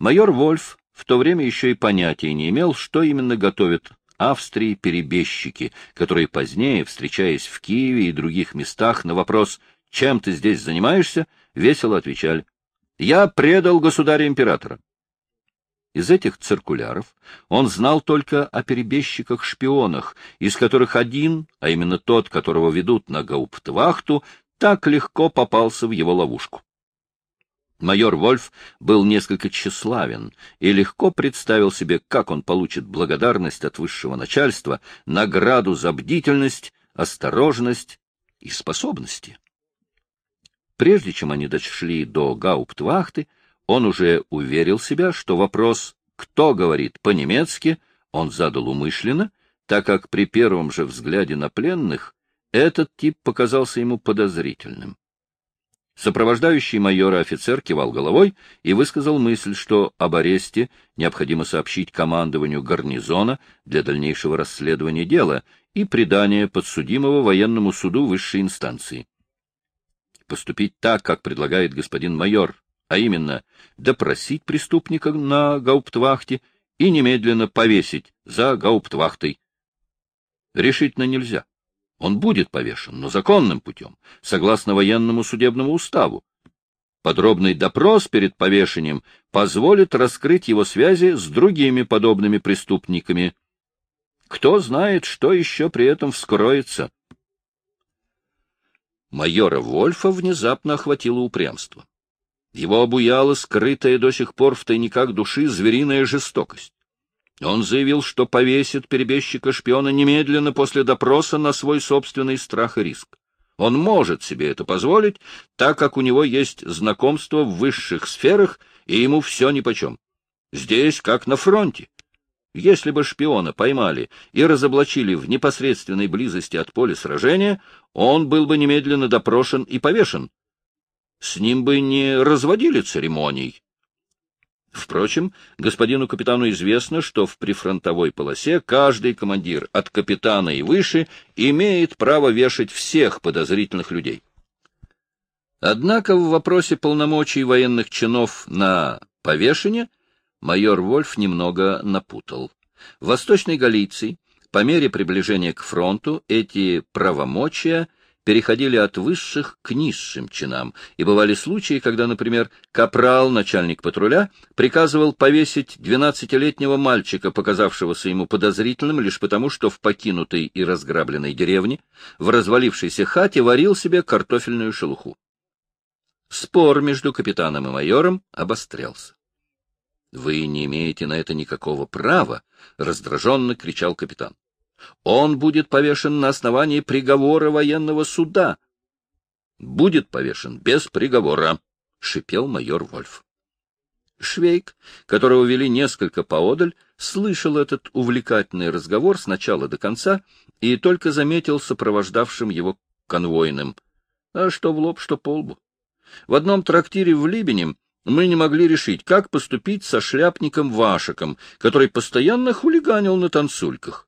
Майор Вольф в то время еще и понятия не имел, что именно готовят Австрии перебежчики, которые позднее, встречаясь в Киеве и других местах, на вопрос «Чем ты здесь занимаешься?» весело отвечали «Я предал государя-императора». Из этих циркуляров он знал только о перебежчиках-шпионах, из которых один, а именно тот, которого ведут на гауптвахту, так легко попался в его ловушку. Майор Вольф был несколько тщеславен и легко представил себе, как он получит благодарность от высшего начальства, награду за бдительность, осторожность и способности. Прежде чем они дошли до гауптвахты, он уже уверил себя, что вопрос «кто говорит по-немецки» он задал умышленно, так как при первом же взгляде на пленных этот тип показался ему подозрительным. Сопровождающий майора офицер кивал головой и высказал мысль, что об аресте необходимо сообщить командованию гарнизона для дальнейшего расследования дела и предания подсудимого военному суду высшей инстанции. Поступить так, как предлагает господин майор, а именно допросить преступника на гауптвахте и немедленно повесить за гауптвахтой. Решительно нельзя. Он будет повешен, но законным путем, согласно военному судебному уставу. Подробный допрос перед повешением позволит раскрыть его связи с другими подобными преступниками. Кто знает, что еще при этом вскроется. Майора Вольфа внезапно охватило упрямство. Его обуяла скрытая до сих пор в тайниках души звериная жестокость. Он заявил, что повесит перебежчика-шпиона немедленно после допроса на свой собственный страх и риск. Он может себе это позволить, так как у него есть знакомство в высших сферах, и ему все нипочем. Здесь как на фронте. Если бы шпиона поймали и разоблачили в непосредственной близости от поля сражения, он был бы немедленно допрошен и повешен. С ним бы не разводили церемоний. Впрочем, господину капитану известно, что в прифронтовой полосе каждый командир от капитана и выше имеет право вешать всех подозрительных людей. Однако в вопросе полномочий военных чинов на повешение майор Вольф немного напутал. В Восточной Галиции по мере приближения к фронту эти правомочия – переходили от высших к низшим чинам, и бывали случаи, когда, например, капрал, начальник патруля, приказывал повесить двенадцатилетнего мальчика, показавшегося ему подозрительным лишь потому, что в покинутой и разграбленной деревне в развалившейся хате варил себе картофельную шелуху. Спор между капитаном и майором обострялся. — Вы не имеете на это никакого права, — раздраженно кричал капитан. Он будет повешен на основании приговора военного суда. Будет повешен без приговора, — шипел майор Вольф. Швейк, которого вели несколько поодаль, слышал этот увлекательный разговор с начала до конца и только заметил сопровождавшим его конвойным. А что в лоб, что по лбу. В одном трактире в Либене мы не могли решить, как поступить со шляпником Вашиком, который постоянно хулиганил на танцульках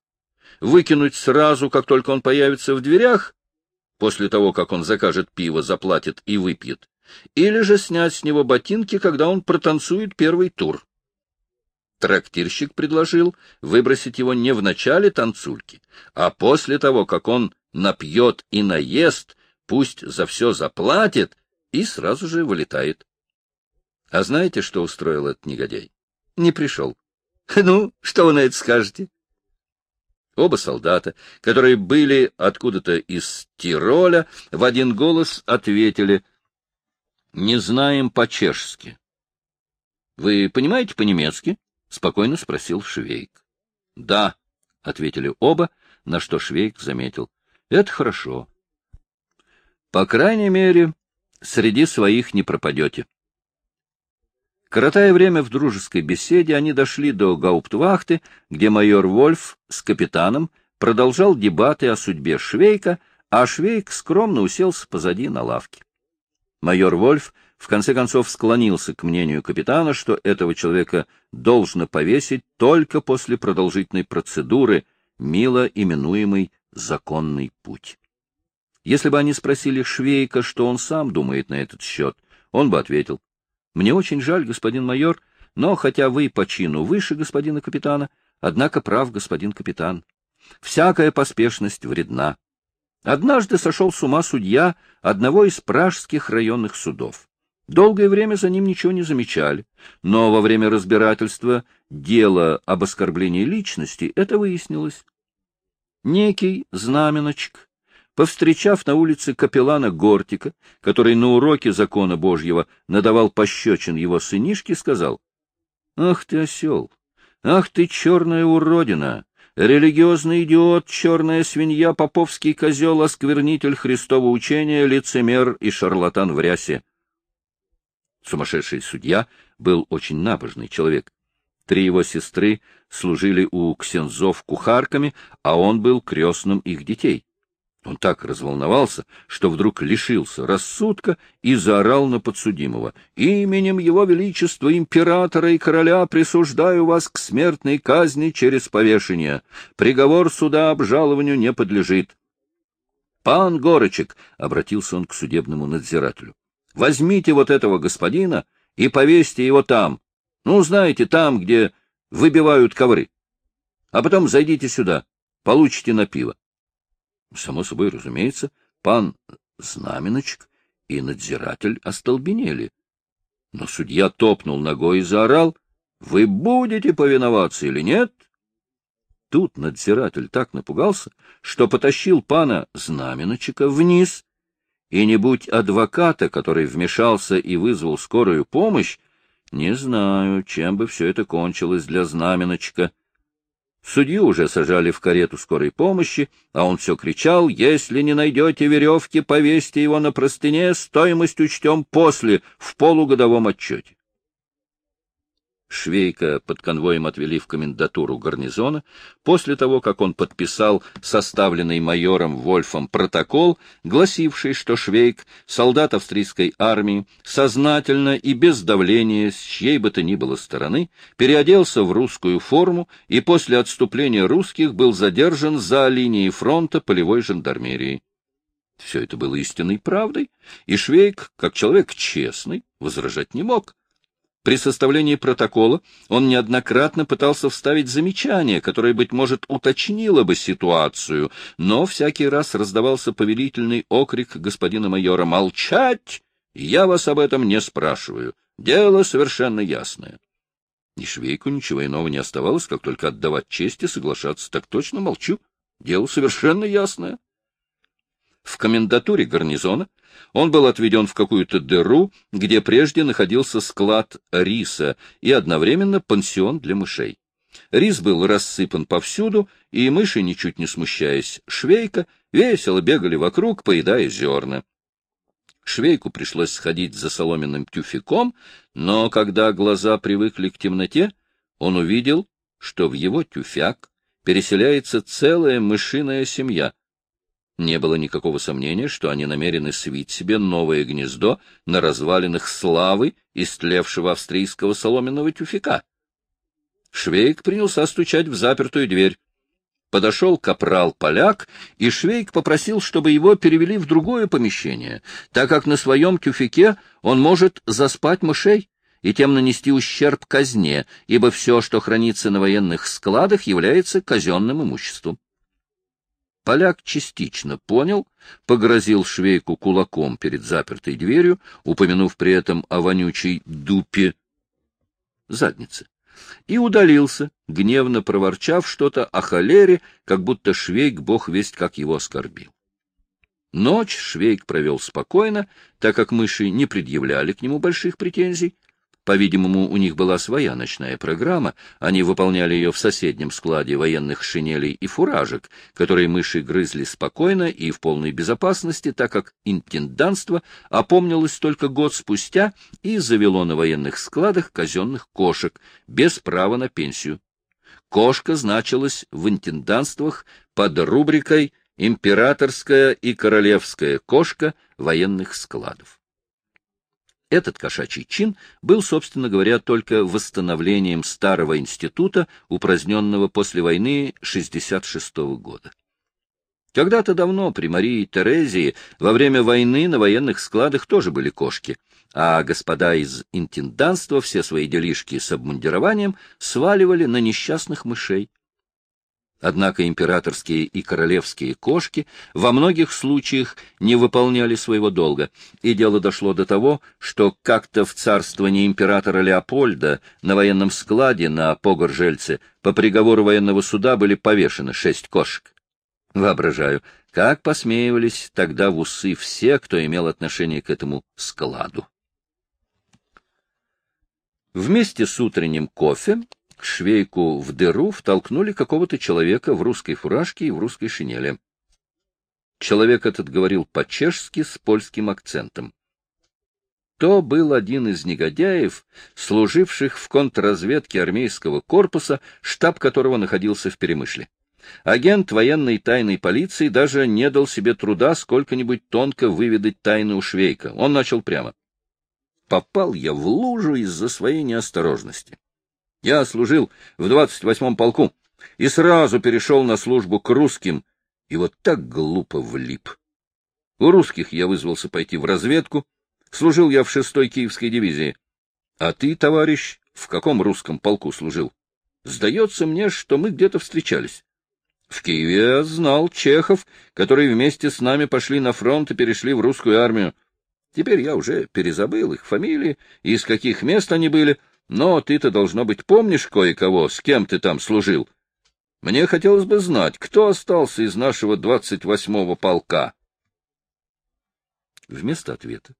выкинуть сразу, как только он появится в дверях, после того, как он закажет пиво, заплатит и выпьет, или же снять с него ботинки, когда он протанцует первый тур. Трактирщик предложил выбросить его не в начале танцульки, а после того, как он напьет и наест, пусть за все заплатит, и сразу же вылетает. А знаете, что устроил этот негодяй? Не пришел. Ну, что вы на это скажете? Оба солдата, которые были откуда-то из Тироля, в один голос ответили «Не знаем по-чешски». «Вы понимаете по-немецки?» — спокойно спросил Швейк. «Да», — ответили оба, на что Швейк заметил. «Это хорошо. По крайней мере, среди своих не пропадете». Коротая время в дружеской беседе, они дошли до гауптвахты, где майор Вольф с капитаном продолжал дебаты о судьбе Швейка, а Швейк скромно уселся позади на лавке. Майор Вольф в конце концов склонился к мнению капитана, что этого человека должно повесить только после продолжительной процедуры, мило именуемой «законный путь». Если бы они спросили Швейка, что он сам думает на этот счет, он бы ответил, мне очень жаль, господин майор, но хотя вы по чину выше господина капитана, однако прав господин капитан. Всякая поспешность вредна. Однажды сошел с ума судья одного из пражских районных судов. Долгое время за ним ничего не замечали, но во время разбирательства дела об оскорблении личности это выяснилось. Некий знаменочек, повстречав на улице капеллана Гортика, который на уроке закона Божьего надавал пощечин его сынишке, сказал, «Ах ты осел! Ах ты черная уродина! Религиозный идиот, черная свинья, поповский козел, осквернитель Христова учения, лицемер и шарлатан в рясе!» Сумасшедший судья был очень набожный человек. Три его сестры служили у ксензов кухарками, а он был крестным их детей. Он так разволновался, что вдруг лишился рассудка и заорал на подсудимого. «Именем Его Величества, императора и короля присуждаю вас к смертной казни через повешение. Приговор суда обжалованию не подлежит». «Пан Горочек», — обратился он к судебному надзирателю, — «возьмите вот этого господина и повесьте его там. Ну, знаете, там, где выбивают ковры. А потом зайдите сюда, получите на пиво. Само собой, разумеется, пан Знаменочек и надзиратель остолбенели. Но судья топнул ногой и заорал, «Вы будете повиноваться или нет?» Тут надзиратель так напугался, что потащил пана Знаменочека вниз, и не будь адвоката, который вмешался и вызвал скорую помощь, не знаю, чем бы все это кончилось для Знаменочка. Судью уже сажали в карету скорой помощи, а он все кричал, «Если не найдете веревки, повесьте его на простыне, стоимость учтем после, в полугодовом отчете». Швейка под конвоем отвели в комендатуру гарнизона. После того, как он подписал составленный майором Вольфом протокол, гласивший, что Швейк, солдат австрийской армии, сознательно и без давления с чьей бы то ни было стороны, переоделся в русскую форму и после отступления русских был задержан за линией фронта полевой жандармерии. Все это было истинной правдой, и Швейк, как человек честный, возражать не мог. При составлении протокола он неоднократно пытался вставить замечание, которое, быть может, уточнило бы ситуацию, но всякий раз раздавался повелительный окрик господина майора «Молчать! Я вас об этом не спрашиваю. Дело совершенно ясное». И Швейку ничего иного не оставалось, как только отдавать честь и соглашаться. Так точно молчу. Дело совершенно ясное. В комендатуре гарнизона он был отведен в какую-то дыру, где прежде находился склад риса и одновременно пансион для мышей. Рис был рассыпан повсюду, и мыши, ничуть не смущаясь швейка, весело бегали вокруг, поедая зерна. Швейку пришлось сходить за соломенным тюфяком, но когда глаза привыкли к темноте, он увидел, что в его тюфяк переселяется целая мышиная семья — не было никакого сомнения, что они намерены свить себе новое гнездо на развалинах славы истлевшего австрийского соломенного тюфяка. Швейк принялся стучать в запертую дверь. Подошел капрал-поляк, и Швейк попросил, чтобы его перевели в другое помещение, так как на своем тюфяке он может заспать мышей и тем нанести ущерб казне, ибо все, что хранится на военных складах, является казенным имуществом. Поляк частично понял, погрозил швейку кулаком перед запертой дверью, упомянув при этом о вонючей дупе заднице, и удалился, гневно проворчав что-то о холере, как будто швейк бог весть как его оскорбил. Ночь швейк провел спокойно, так как мыши не предъявляли к нему больших претензий, по-видимому, у них была своя ночная программа, они выполняли ее в соседнем складе военных шинелей и фуражек, которые мыши грызли спокойно и в полной безопасности, так как интенданство опомнилось только год спустя и завело на военных складах казенных кошек, без права на пенсию. Кошка значилась в интенданствах под рубрикой «Императорская и королевская кошка военных складов». Этот кошачий чин был, собственно говоря, только восстановлением старого института, упраздненного после войны 66 -го года. Когда-то давно при Марии Терезии во время войны на военных складах тоже были кошки, а господа из интенданства все свои делишки с обмундированием сваливали на несчастных мышей. Однако императорские и королевские кошки во многих случаях не выполняли своего долга, и дело дошло до того, что как-то в царствовании императора Леопольда на военном складе на Погоржельце по приговору военного суда были повешены шесть кошек. Воображаю, как посмеивались тогда в усы все, кто имел отношение к этому складу. Вместе с утренним кофе швейку в дыру втолкнули какого-то человека в русской фуражке и в русской шинели. Человек этот говорил по-чешски с польским акцентом. То был один из негодяев, служивших в контрразведке армейского корпуса, штаб которого находился в Перемышле. Агент военной тайной полиции даже не дал себе труда сколько-нибудь тонко выведать тайну у Швейка. Он начал прямо. «Попал я в лужу из-за своей неосторожности. Я служил в 28-м полку и сразу перешел на службу к русским, и вот так глупо влип. У русских я вызвался пойти в разведку, служил я в 6-й Киевской дивизии. А ты, товарищ, в каком русском полку служил? Сдается мне, что мы где-то встречались. В Киеве я знал чехов, которые вместе с нами пошли на фронт и перешли в русскую армию. Теперь я уже перезабыл их фамилии и из каких мест они были — но ты-то, должно быть, помнишь кое-кого, с кем ты там служил? Мне хотелось бы знать, кто остался из нашего двадцать восьмого полка. Вместо ответа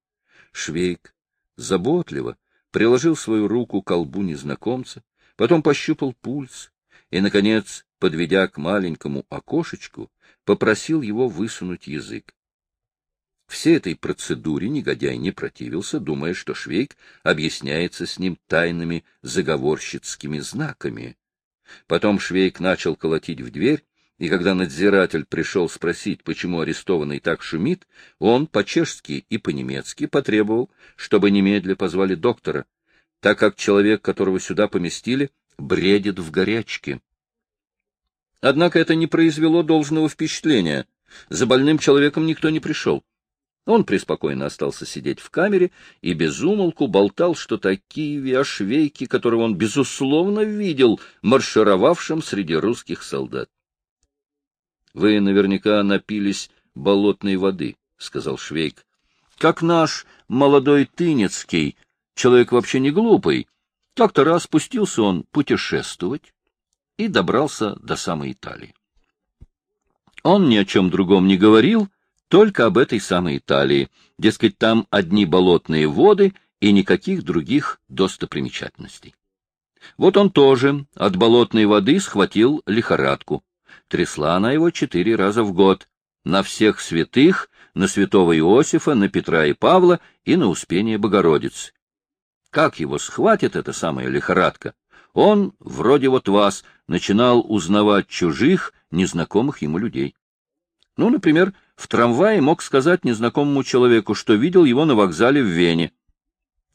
Швейк заботливо приложил свою руку к колбу незнакомца, потом пощупал пульс и, наконец, подведя к маленькому окошечку, попросил его высунуть язык. Всей этой процедуре негодяй не противился, думая, что Швейк объясняется с ним тайными заговорщицкими знаками. Потом Швейк начал колотить в дверь, и когда надзиратель пришел спросить, почему арестованный так шумит, он по-чешски и по-немецки потребовал, чтобы немедля позвали доктора, так как человек, которого сюда поместили, бредит в горячке. Однако это не произвело должного впечатления. За больным человеком никто не пришел. Он преспокойно остался сидеть в камере и безумолку болтал что-то о Киеве, о которого он, безусловно, видел, маршировавшим среди русских солдат. — Вы наверняка напились болотной воды, — сказал Швейк. — Как наш молодой Тынецкий, человек вообще не глупый. Как-то раз спустился он путешествовать и добрался до самой Италии. Он ни о чем другом не говорил, — только об этой самой Италии. Дескать, там одни болотные воды и никаких других достопримечательностей. Вот он тоже от болотной воды схватил лихорадку. Трясла она его четыре раза в год. На всех святых, на святого Иосифа, на Петра и Павла и на Успение Богородицы. Как его схватит эта самая лихорадка? Он, вроде вот вас, начинал узнавать чужих, незнакомых ему людей. Ну, например, в трамвае мог сказать незнакомому человеку, что видел его на вокзале в Вене.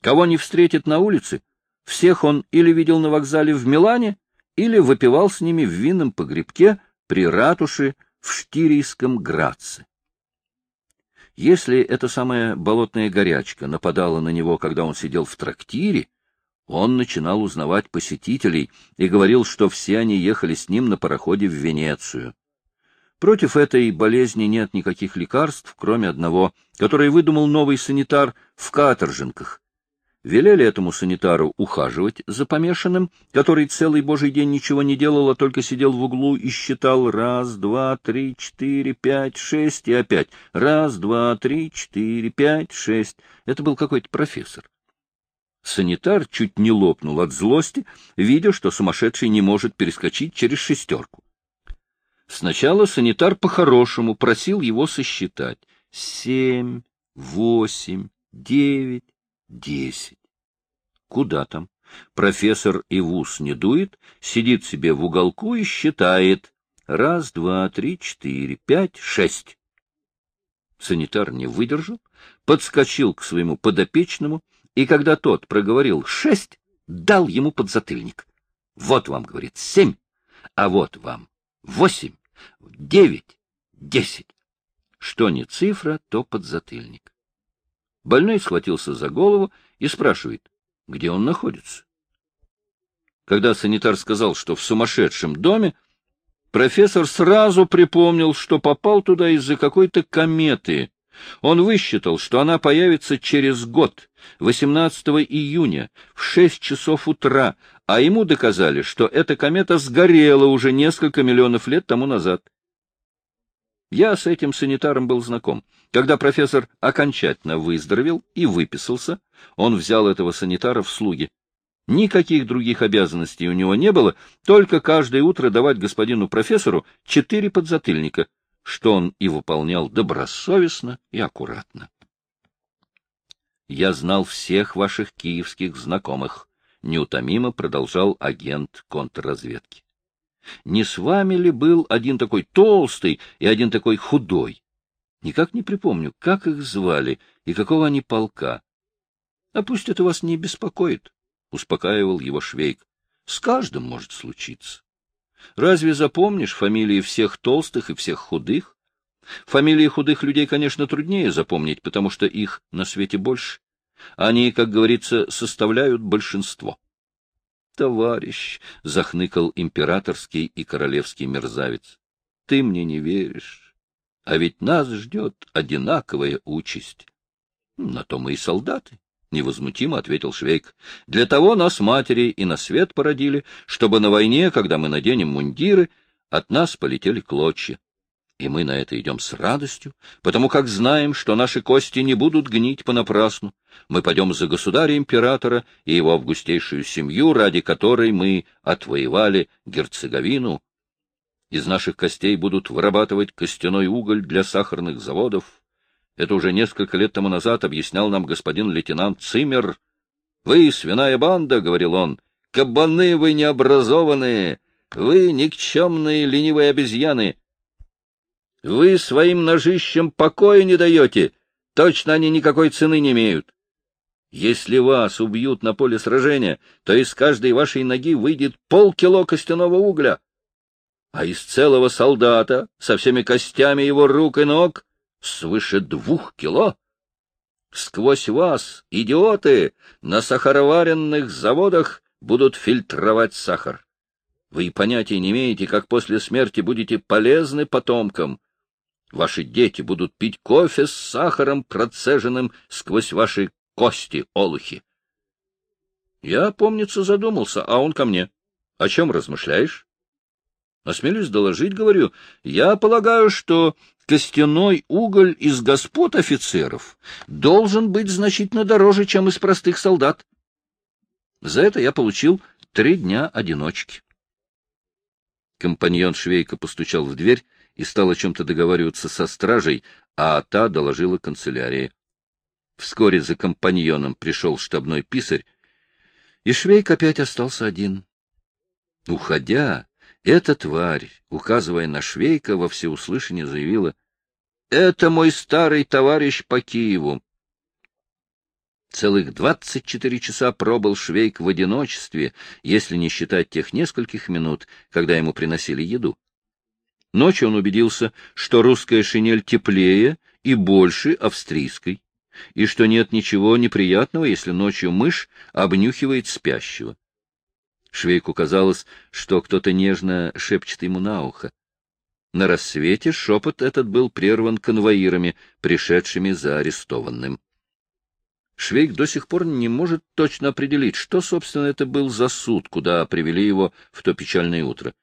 Кого не встретит на улице, всех он или видел на вокзале в Милане, или выпивал с ними в винном погребке при ратуше в Штирийском Граце. Если эта самая болотная горячка нападала на него, когда он сидел в трактире, он начинал узнавать посетителей и говорил, что все они ехали с ним на пароходе в Венецию. Против этой болезни нет никаких лекарств, кроме одного, которое выдумал новый санитар в каторжинках. Велели этому санитару ухаживать за помешанным, который целый божий день ничего не делал, а только сидел в углу и считал раз, два, три, четыре, пять, шесть и опять. Раз, два, три, четыре, пять, шесть. Это был какой-то профессор. Санитар чуть не лопнул от злости, видя, что сумасшедший не может перескочить через шестерку. Сначала санитар по-хорошему просил его сосчитать. Семь, восемь, девять, десять. Куда там? Профессор и в ус не дует, сидит себе в уголку и считает. Раз, два, три, четыре, пять, шесть. Санитар не выдержал, подскочил к своему подопечному, и когда тот проговорил шесть, дал ему подзатыльник. Вот вам, говорит, семь, а вот вам восемь, девять, десять. Что не цифра, то подзатыльник. Больной схватился за голову и спрашивает, где он находится. Когда санитар сказал, что в сумасшедшем доме, профессор сразу припомнил, что попал туда из-за какой-то кометы. Он высчитал, что она появится через год, 18 июня, в 6 часов утра, а ему доказали, что эта комета сгорела уже несколько миллионов лет тому назад. Я с этим санитаром был знаком. Когда профессор окончательно выздоровел и выписался, он взял этого санитара в слуги. Никаких других обязанностей у него не было, только каждое утро давать господину профессору четыре подзатыльника, что он и выполнял добросовестно и аккуратно. «Я знал всех ваших киевских знакомых», — неутомимо продолжал агент контрразведки. «Не с вами ли был один такой толстый и один такой худой? Никак не припомню, как их звали и какого они полка. А пусть это вас не беспокоит. — успокаивал его Швейк. — С каждым может случиться. Разве запомнишь фамилии всех толстых и всех худых? Фамилии худых людей, конечно, труднее запомнить, потому что их на свете больше. Они, как говорится, составляют большинство. «Товарищ!» — захныкал императорский и королевский мерзавец. «Ты мне не веришь. А ведь нас ждет одинаковая участь. На то мы и солдаты. — невозмутимо ответил Швейк. — Для того нас матери и на свет породили, чтобы на войне, когда мы наденем мундиры, от нас полетели клочья. И мы на это идем с радостью, потому как знаем, что наши кости не будут гнить понапрасну. Мы пойдем за государя-императора и его августейшую семью, ради которой мы отвоевали Герцеговину. Из наших костей будут вырабатывать костяной уголь для сахарных заводов, это уже несколько лет тому назад объяснял нам господин лейтенант Циммер. — Вы, свиная банда, — говорил он, — кабаны вы необразованные, вы никчемные ленивые обезьяны. Вы своим ножищем покоя не даете, точно они никакой цены не имеют. Если вас убьют на поле сражения, то из каждой вашей ноги выйдет полкило костяного угля, а из целого солдата со всеми костями его рук и ног свыше двух кило. Сквозь вас, идиоты, на сахароваренных заводах будут фильтровать сахар. Вы понятия не имеете, как после смерти будете полезны потомкам. Ваши дети будут пить кофе с сахаром, процеженным сквозь ваши кости, олухи. Я, помнится, задумался, а он ко мне. О чем размышляешь? Осмелюсь доложить, говорю, я полагаю, что костяной уголь из господ офицеров должен быть значительно дороже, чем из простых солдат. За это я получил три дня одиночки. Компаньон Швейка постучал в дверь и стал о чем-то договариваться со стражей, а та доложила канцелярии. Вскоре за компаньоном пришел штабной писарь, и Швейк опять остался один. Уходя, эта тварь, указывая на Швейка, во всеуслышание заявила, — Это мой старый товарищ по Киеву. Целых двадцать четыре часа пробыл Швейк в одиночестве, если не считать тех нескольких минут, когда ему приносили еду. Ночью он убедился, что русская шинель теплее и больше австрийской, и что нет ничего неприятного, если ночью мышь обнюхивает спящего. Швейку казалось, что кто-то нежно шепчет ему на ухо. На рассвете шепот этот был прерван конвоирами, пришедшими за арестованным. Швейк до сих пор не может точно определить, что, собственно, это был за суд, куда привели его в то печальное утро.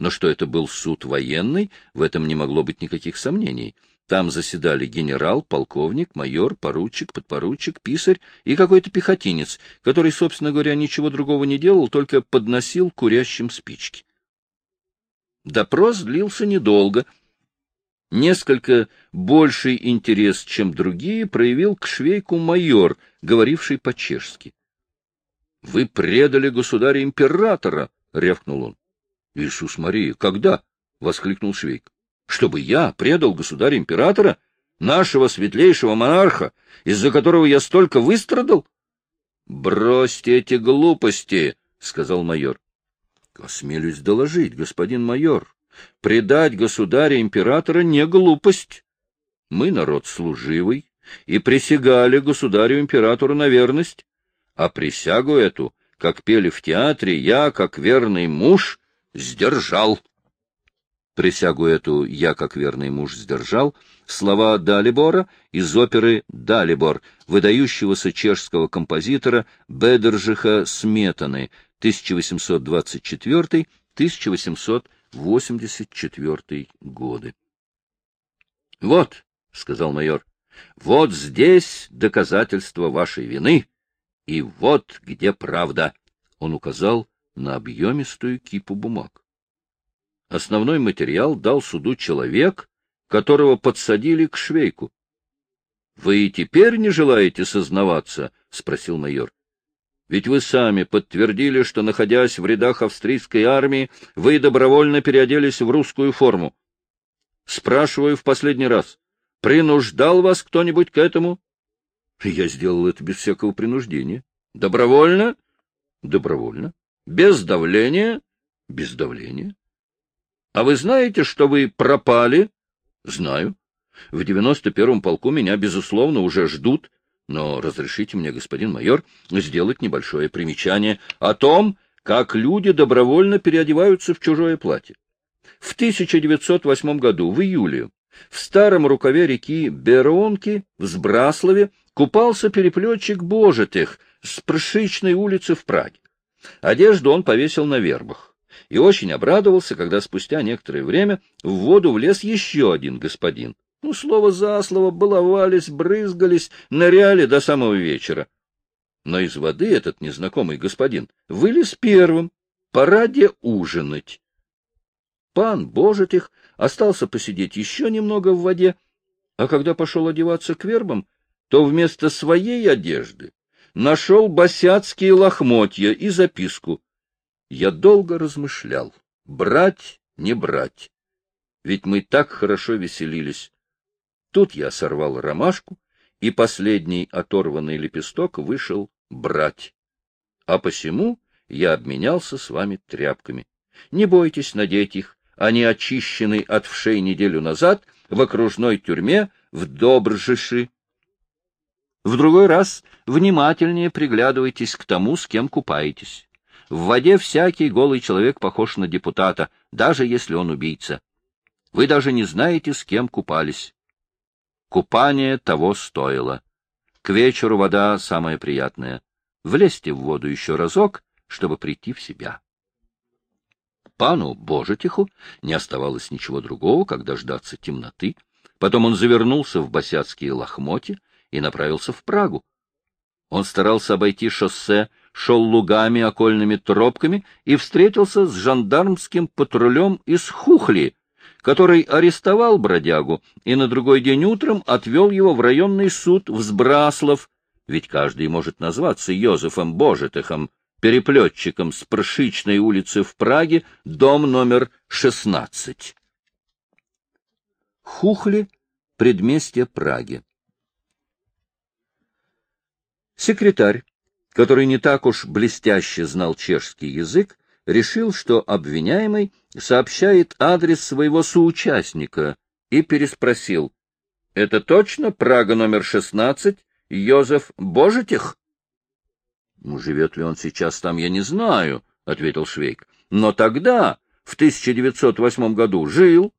Но что это был суд военный, в этом не могло быть никаких сомнений — там заседали генерал, полковник, майор, поручик, подпоручик, писарь и какой-то пехотинец, который, собственно говоря, ничего другого не делал, только подносил курящим спички. Допрос длился недолго. Несколько больший интерес, чем другие, проявил к швейку майор, говоривший по-чешски. — Вы предали государя-императора! — рявкнул он. — Иисус Мария, когда? — воскликнул швейк чтобы я предал государя-императора, нашего светлейшего монарха, из-за которого я столько выстрадал? — Бросьте эти глупости, — сказал майор. — Осмелюсь доложить, господин майор. Предать государя-императора не глупость. Мы народ служивый, и присягали государю-императору на верность, а присягу эту, как пели в театре, я, как верный муж, сдержал. Присягу эту я, как верный муж, сдержал. Слова Далибора из оперы «Далибор», выдающегося чешского композитора Бедержиха Сметаны, 1824-1884 годы. — Вот, — сказал майор, — вот здесь доказательство вашей вины, и вот где правда. Он указал на объемистую кипу бумаг. Основной материал дал суду человек, которого подсадили к швейку. — Вы и теперь не желаете сознаваться? — спросил майор. — Ведь вы сами подтвердили, что, находясь в рядах австрийской армии, вы добровольно переоделись в русскую форму. Спрашиваю в последний раз, принуждал вас кто-нибудь к этому? Я сделал это без всякого принуждения. Добровольно? Добровольно. Без давления? Без давления. А вы знаете, что вы пропали? Знаю. В девяносто первом полку меня, безусловно, уже ждут, но разрешите мне, господин майор, сделать небольшое примечание о том, как люди добровольно переодеваются в чужое платье. В 1908 году, в июле, в старом рукаве реки Беронки в Сбраслове купался переплетчик Божитых с Пршичной улицы в Праге. Одежду он повесил на вербах и очень обрадовался, когда спустя некоторое время в воду влез еще один господин. Ну, слово за слово, баловались, брызгались, ныряли до самого вечера. Но из воды этот незнакомый господин вылез первым, пора де ужинать. Пан Божитых остался посидеть еще немного в воде, а когда пошел одеваться к вербам, то вместо своей одежды нашел босяцкие лохмотья и записку. Я долго размышлял, брать, не брать, ведь мы так хорошо веселились. Тут я сорвал ромашку, и последний оторванный лепесток вышел брать. А посему я обменялся с вами тряпками. Не бойтесь надеть их, они очищены от вшей неделю назад в окружной тюрьме в Добржиши. В другой раз внимательнее приглядывайтесь к тому, с кем купаетесь. В воде всякий голый человек похож на депутата, даже если он убийца. Вы даже не знаете, с кем купались. Купание того стоило. К вечеру вода самая приятная. Влезьте в воду еще разок, чтобы прийти в себя. Пану Божетиху не оставалось ничего другого, как дождаться темноты. Потом он завернулся в босяцкие лохмотья, и направился в Прагу. Он старался обойти шоссе, шел лугами, окольными тропками и встретился с жандармским патрулем из Хухли, который арестовал бродягу и на другой день утром отвел его в районный суд в Сбраслов, ведь каждый может назваться Йозефом Божетыхом, переплетчиком с Пршичной улицы в Праге, дом номер 16. Хухли — предместье Праги. Секретарь, который не так уж блестяще знал чешский язык, решил, что обвиняемый сообщает адрес своего соучастника и переспросил. — Это точно Прага номер 16, Йозеф Божетих? — ну, Живет ли он сейчас там, я не знаю, — ответил Швейк. — Но тогда, в 1908 году, жил.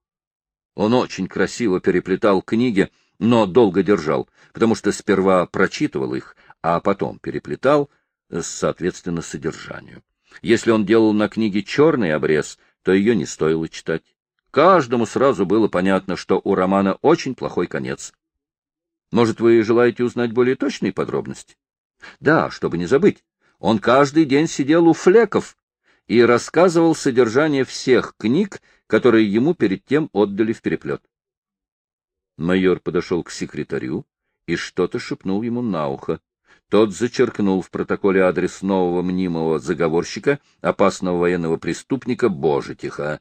Он очень красиво переплетал книги, но долго держал, потому что сперва прочитывал их, а потом переплетал, э, соответственно, содержанию. Если он делал на книге черный обрез, то ее не стоило читать. Каждому сразу было понятно, что у романа очень плохой конец. Может, вы желаете узнать более точные подробности? Да, чтобы не забыть. Он каждый день сидел у флеков и рассказывал содержание всех книг, которые ему перед тем отдали в переплет. Майор подошел к секретарю и что-то шепнул ему на ухо. Тот зачеркнул в протоколе адрес нового мнимого заговорщика, опасного военного преступника Божетиха.